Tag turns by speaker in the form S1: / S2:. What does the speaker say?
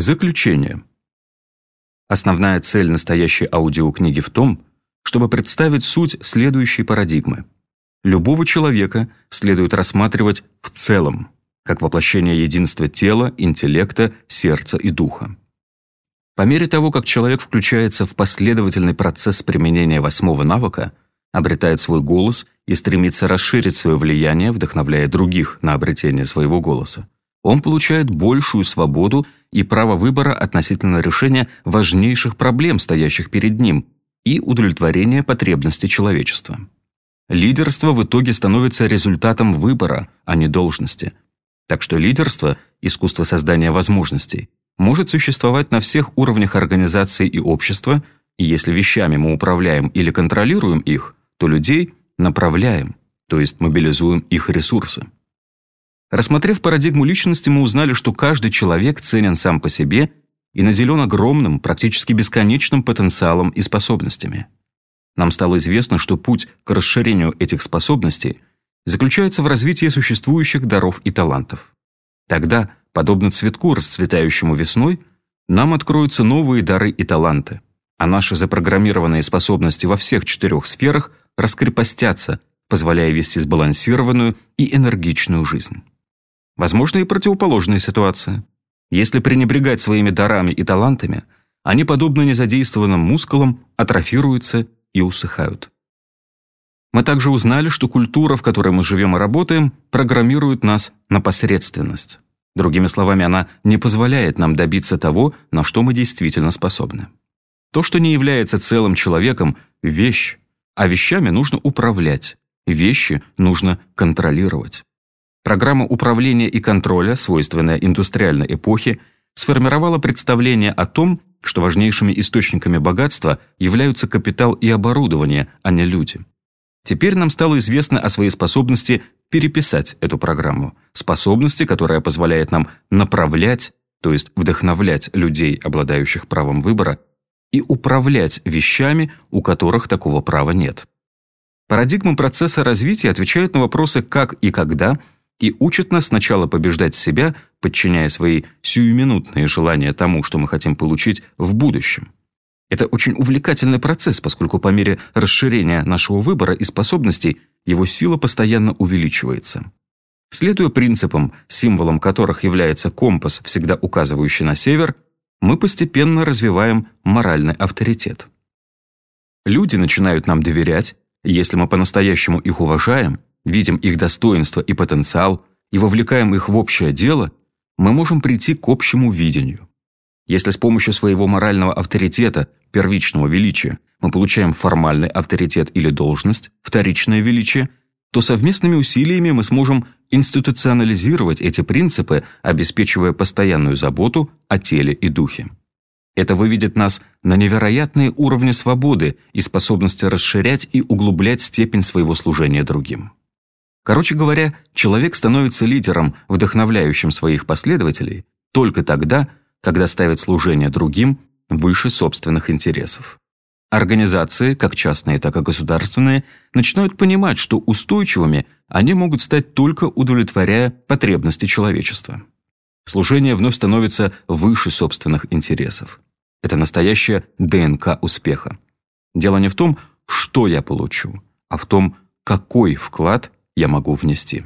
S1: Заключение. Основная цель настоящей аудиокниги в том, чтобы представить суть следующей парадигмы. Любого человека следует рассматривать в целом, как воплощение единства тела, интеллекта, сердца и духа. По мере того, как человек включается в последовательный процесс применения восьмого навыка, обретает свой голос и стремится расширить свое влияние, вдохновляя других на обретение своего голоса, он получает большую свободу и право выбора относительно решения важнейших проблем, стоящих перед ним, и удовлетворения потребностей человечества. Лидерство в итоге становится результатом выбора, а не должности. Так что лидерство – искусство создания возможностей, может существовать на всех уровнях организации и общества, и если вещами мы управляем или контролируем их, то людей направляем, то есть мобилизуем их ресурсы. Рассмотрев парадигму личности, мы узнали, что каждый человек ценен сам по себе и наделен огромным, практически бесконечным потенциалом и способностями. Нам стало известно, что путь к расширению этих способностей заключается в развитии существующих даров и талантов. Тогда, подобно цветку, расцветающему весной, нам откроются новые дары и таланты, а наши запрограммированные способности во всех четырех сферах раскрепостятся, позволяя вести сбалансированную и энергичную жизнь. Возможно и противоположная ситуация. Если пренебрегать своими дарами и талантами, они, подобно незадействованным мускулам, атрофируются и усыхают. Мы также узнали, что культура, в которой мы живем и работаем, программирует нас на посредственность. Другими словами, она не позволяет нам добиться того, на что мы действительно способны. То, что не является целым человеком – вещь, а вещами нужно управлять, вещи нужно контролировать. Программа управления и контроля, свойственная индустриальной эпохе, сформировала представление о том, что важнейшими источниками богатства являются капитал и оборудование, а не люди. Теперь нам стало известно о своей способности переписать эту программу, способности, которая позволяет нам направлять, то есть вдохновлять людей, обладающих правом выбора, и управлять вещами, у которых такого права нет. Парадигма процесса развития отвечает на вопросы «как» и «когда», и учит нас сначала побеждать себя, подчиняя свои сиюминутные желания тому, что мы хотим получить в будущем. Это очень увлекательный процесс, поскольку по мере расширения нашего выбора и способностей его сила постоянно увеличивается. Следуя принципам, символом которых является компас, всегда указывающий на север, мы постепенно развиваем моральный авторитет. Люди начинают нам доверять, если мы по-настоящему их уважаем, видим их достоинство и потенциал и вовлекаем их в общее дело, мы можем прийти к общему видению. Если с помощью своего морального авторитета, первичного величия, мы получаем формальный авторитет или должность, вторичное величие, то совместными усилиями мы сможем институционализировать эти принципы, обеспечивая постоянную заботу о теле и духе. Это выведет нас на невероятные уровни свободы и способности расширять и углублять степень своего служения другим. Короче говоря, человек становится лидером, вдохновляющим своих последователей, только тогда, когда ставит служение другим выше собственных интересов. Организации, как частные, так и государственные, начинают понимать, что устойчивыми они могут стать только удовлетворяя потребности человечества. Служение вновь становится выше собственных интересов. Это настоящая ДНК успеха. Дело не в том, что я получу, а в том, какой вклад я могу внести.